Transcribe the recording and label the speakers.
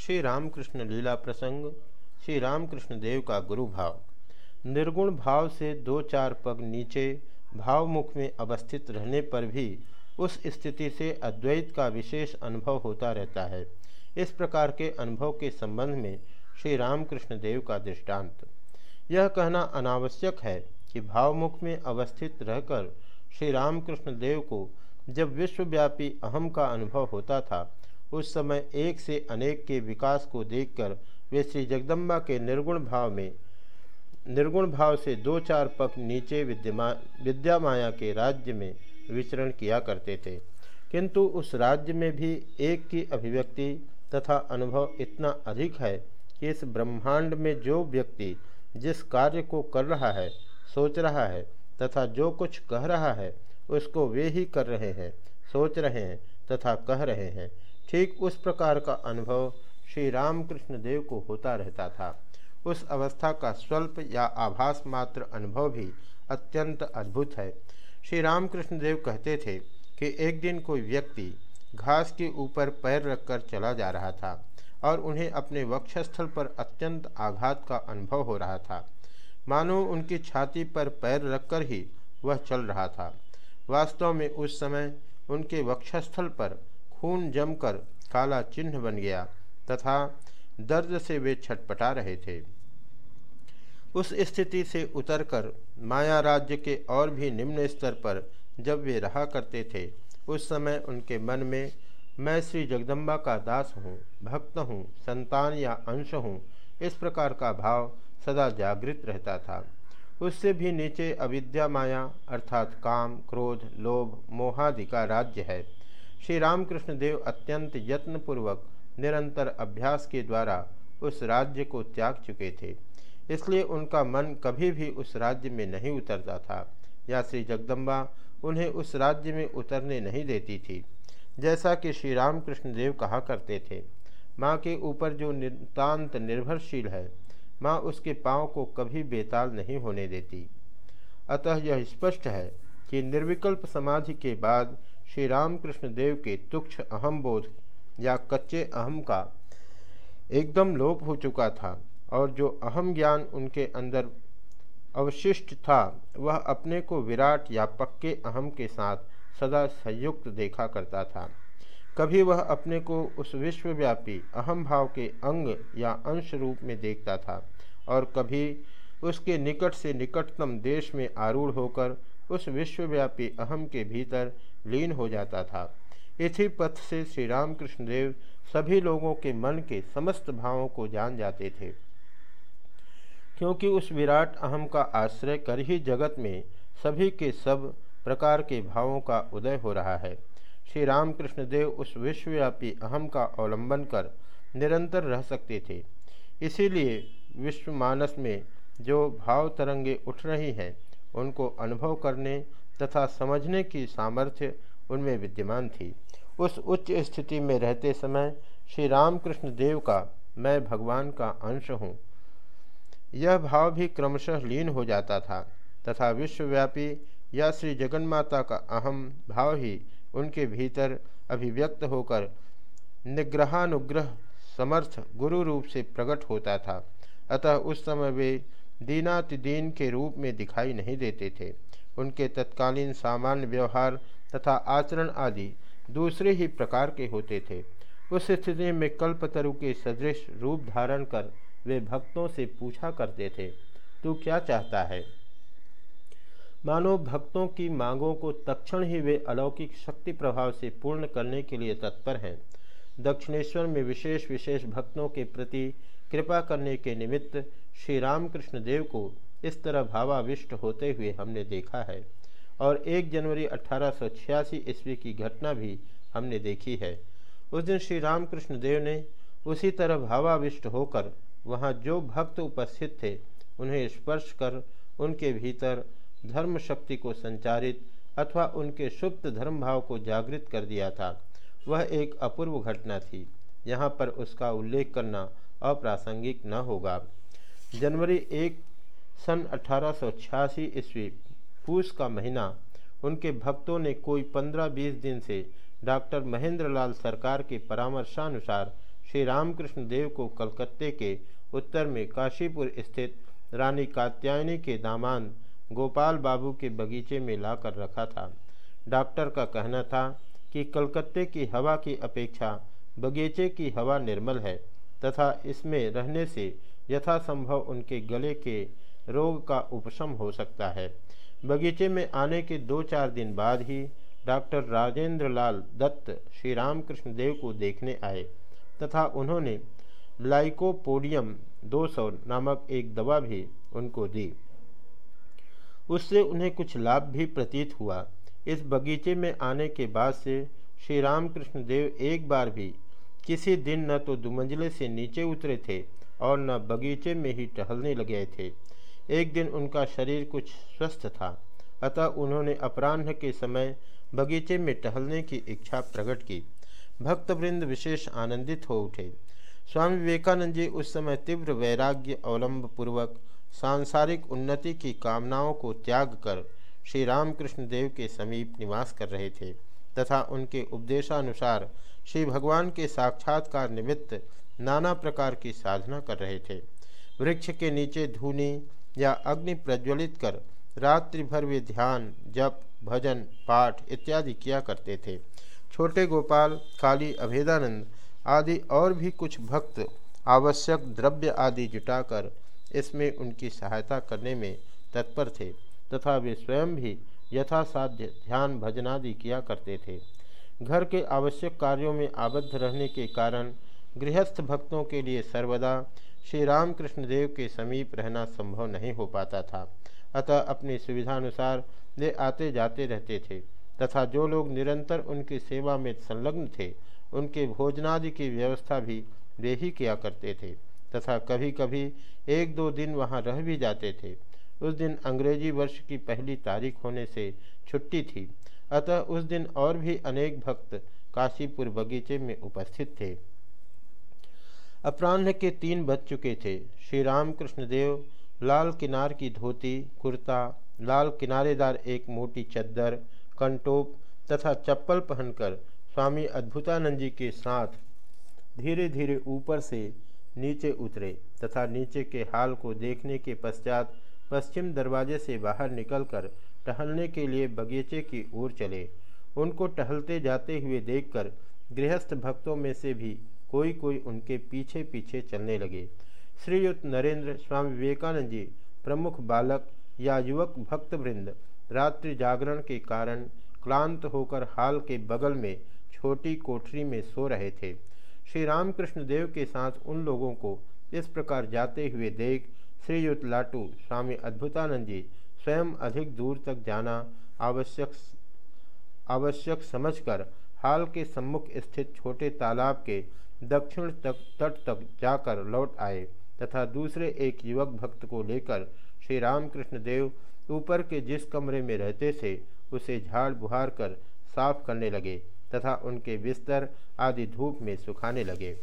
Speaker 1: श्री रामकृष्ण लीला प्रसंग, श्री रामकृष्ण देव का गुरु भाव। निर्गुण भाव से दो चार पग नीचे, भावमुख में अवस्थित रहने पर भी उस स्थिति से अद्वैत का विशेष अनुभव होता रहता है। इस प्रकार के अनुभव के संबंध में श्री रामकृष्ण देव का दृष्टांत। यह कहना अनावश्यक है कि भावमुख में अवस्थित रहकर श्री रामकृष्ण देव को जब विश्वव्यापी अहम का अनुभव होता था उस समय एक से अनेक के विकास को देखकर वे श्री जगदम्बा के निर्गुण भाव में, निर्गुण भाव से दो चार पक नीचे विद्यमा विद्या माया के राज्य में विचरण किया करते थे। किंतु उस राज्य में भी एक की अभिव्यक्ति तथा अनुभव इतना अधिक है कि इस ब्रह्मांड में जो व्यक्ति जिस कार्य को कर रहा है, सोच रहा है तथा जो कुछ कह रहा है, उसको वे ही कर रहे हैं, सोच रहे हैं तथा कह रहे हैं। ठीक उस प्रकार का अनुभव श्री रामकृष्ण देव को होता रहता था। उस अवस्था का स्वल्प या आभास मात्र अनुभव भी अत्यंत अद्भुत है। श्री रामकृष्ण देव कहते थे कि एक दिन कोई व्यक्ति घास के ऊपर पैर रखकर चला जा रहा था और उन्हें अपने वक्षस्थल पर अत्यंत आघात का अनुभव हो रहा था। मानो उनकी छाती पर पैर रखकर ही वह चल रहा था। वास्तव में उस समय उनके वक्षस्थल पर खून जमकर काला चिन्ह बन गया तथा दर्द से वे छटपटा रहे थे। उस स्थिति से उतरकर माया राज्य के और भी निम्न स्तर पर जब वे रहा करते थे, उस समय उनके मन में, मैं श्री जगदम्बा का दास हूँ, भक्त हूँ, संतान या अंश हूँ, इस प्रकार का भाव सदा जागृत रहता था। उससे भी नीचे अविद्या माया अर्थात काम, क्रोध, लोभ, मोहादि का राज्य है। श्री रामकृष्ण देव अत्यंत यत्नपूर्वक निरंतर अभ्यास के द्वारा उस राज्य को त्याग चुके थे। इसलिए उनका मन कभी भी उस राज्य में नहीं उतरता था, या श्री जगदम्बा उन्हें उस राज्य में उतरने नहीं देती थी। जैसा कि श्री रामकृष्ण देव कहा करते थे, माँ के ऊपर जो नितान्त निर्भरशील है, माँ उसके पाँव को कभी बेताल नहीं होने देती। अतः यह स्पष्ट है कि निर्विकल्प समाधि के बाद श्री रामकृष्ण देव के तुक्ष अहम बोध या कच्चे अहम का एकदम लोप हो चुका था और जो अहम ज्ञान उनके अंदर अवशिष्ट था, वह अपने को विराट या पक्के अहम के साथ सदा संयुक्त देखा करता था। कभी वह अपने को उस विश्वव्यापी अहम भाव के अंग या अंश रूप में देखता था और कभी उसके निकट से निकटतम देश में आरूढ़ होकर उस विश्वव्यापी अहम के भीतर लीन हो जाता था। इसी पथ से श्री रामकृष्ण देव सभी लोगों के मन के समस्त भावों को जान जाते थे। क्योंकि उस विराट अहम का आश्रय कर ही जगत में सभी के सब प्रकार के भावों का उदय हो रहा है। श्री रामकृष्ण देव उस विश्वव्यापी अहम का अवलंबन कर निरंतर रह सकते थे। इसीलिए विश्व मानस में जो भाव तरंगे उठ रही हैं, उनको अनुभव करने तथा समझने की सामर्थ्य उनमें विद्यमान थी। उस उच्च स्थिति में रहते समय श्री रामकृष्ण देव का मैं भगवान का अंश हूँ। यह भाव भी क्रमशः लीन हो जाता था तथा विश्वव्यापी या श्री जगन्माता का अहम भाव ही उनके भीतर अभिव्यक्त होकर निग्रहानुग्रह समर्थ गुरु रूप से प्रकट होता था। अतः उस समय वे दीनातिदीन के रूप में दिखाई नहीं देते थे। उनके तत्कालीन सामान्य व्यवहार तथा आचरण आदि दूसरे ही प्रकार के होते थे। उस स्थिति में कल्पतरु के सदृश रूप धारण कर वे भक्तों से पूछा करते थे, तू क्या चाहता है? मानो भक्तों की मांगों को तक्षण ही वे अलौकिक शक्ति प्रभाव से पूर्ण करने के लिए तत्पर हैं। दक्षिणेश्वर में विशेष विशेष भक्तों के प्रति कृपा करने के निमित्त श्री रामकृष्ण देव को इस तरह भावाविष्ट होते हुए हमने देखा है। और 1 जनवरी अठारह सौ छियासी ईस्वी की घटना भी हमने देखी है। उस दिन श्री रामकृष्ण देव ने उसी तरह भावाविष्ट होकर वहाँ जो भक्त उपस्थित थे, उन्हें स्पर्श कर उनके भीतर धर्म शक्ति को संचारित अथवा उनके सुप्त धर्म भाव को जागृत कर दिया था। वह एक अपूर्व घटना थी। यहाँ पर उसका उल्लेख करना अप्रासंगिक न होगा। जनवरी एक सन अठारह सौ छियासी ईस्वी पूस का महीना, उनके भक्तों ने कोई पंद्रह बीस दिन से डॉक्टर महेंद्र लाल सरकार के परामर्शानुसार श्री रामकृष्ण देव को कलकत्ते के उत्तर में काशीपुर स्थित रानी कात्यायनी के दामान गोपाल बाबू के बगीचे में लाकर रखा था। डॉक्टर का कहना था कि कलकत्ते की हवा की अपेक्षा बगीचे की हवा निर्मल है तथा इसमें रहने से यथासंभव उनके गले के रोग का उपशम हो सकता है। बगीचे में आने के दो चार दिन बाद ही डॉक्टर राजेंद्र लाल दत्त श्री रामकृष्ण देव को देखने आए तथा उन्होंने लाइकोपोडियम 200 नामक एक दवा भी उनको दी। उससे उन्हें कुछ लाभ भी प्रतीत हुआ। इस बगीचे में आने के बाद से श्री रामकृष्ण देव एक बार भी किसी दिन न तो दुमंजले से नीचे उतरे थे और न बगीचे में ही टहलने लगे थे। एक दिन उनका शरीर कुछ स्वस्थ था, अतः उन्होंने अपराह्न के समय बगीचे में टहलने की इच्छा प्रकट की। भक्तवृंद विशेष आनंदित हो उठे। स्वामी विवेकानंद जी उस समय तीव्र वैराग्य अवलंब पूर्वक सांसारिक उन्नति की कामनाओं को त्याग कर श्री रामकृष्ण देव के समीप निवास कर रहे थे, तथा उनके उपदेशानुसार श्री भगवान के साक्षात्कार निमित्त नाना प्रकार की साधना कर रहे थे। वृक्ष के नीचे धूनी या अग्नि प्रज्वलित कर रात्रि भर वे ध्यान, जप, भजन, पाठ इत्यादि किया करते थे। छोटे गोपाल, काली अभेदानंद आदि और भी कुछ भक्त आवश्यक द्रव्य आदि जुटाकर इसमें उनकी सहायता करने में तत्पर थे तथा वे स्वयं भी यथासाध्य ध्यान भजनादि किया करते थे। घर के आवश्यक कार्यों में आबद्ध रहने के कारण गृहस्थ भक्तों के लिए सर्वदा श्री रामकृष्ण देव के समीप रहना संभव नहीं हो पाता था। अतः अपनी सुविधानुसार वे आते जाते रहते थे तथा जो लोग निरंतर उनकी सेवा में संलग्न थे, उनके भोजनादि की व्यवस्था भी वे ही किया करते थे तथा कभी कभी एक दो दिन वहाँ रह भी जाते थे। उस दिन अंग्रेज़ी वर्ष की पहली तारीख होने से छुट्टी थी। अतः उस दिन और भी अनेक भक्त काशीपुर बगीचे में उपस्थित थे। अपराह्न के तीन बज चुके थे। श्री रामकृष्ण देव लाल किनार की धोती, कुर्ता, लाल किनारेदार एक मोटी चद्दर, कंटोप तथा चप्पल पहनकर स्वामी अद्भुतानंद जी के साथ धीरे धीरे ऊपर से नीचे उतरे तथा नीचे के हाल को देखने के पश्चात पश्चिम दरवाजे से बाहर निकलकर टहलने के लिए बगीचे की ओर चले। उनको टहलते जाते हुए देखकर गृहस्थ भक्तों में से भी कोई कोई उनके पीछे पीछे चलने लगे। श्रीयुक्त नरेंद्र स्वामी विवेकानंद जी, प्रमुख बालक या युवक भक्तवृंद, रात्रि जागरण के कारण क्लांत होकर हाल के बगल में छोटी कोठरी में सो रहे थे। श्री रामकृष्ण देव के साथ उन लोगों को इस प्रकार जाते हुए देख श्रीयुक्त लाटू, स्वामी अद्भुतानंद जी, स्वयं अधिक दूर तक जाना आवश्यक आवश्यक समझकर हाल के सम्मुख स्थित छोटे तालाब के दक्षिण तक, तट तक जाकर लौट आए, तथा दूसरे एक युवक भक्त को लेकर श्री रामकृष्ण देव ऊपर के जिस कमरे में रहते थे, उसे झाड़ बुहार कर साफ़ करने लगे, तथा उनके बिस्तर आदि धूप में सुखाने लगे।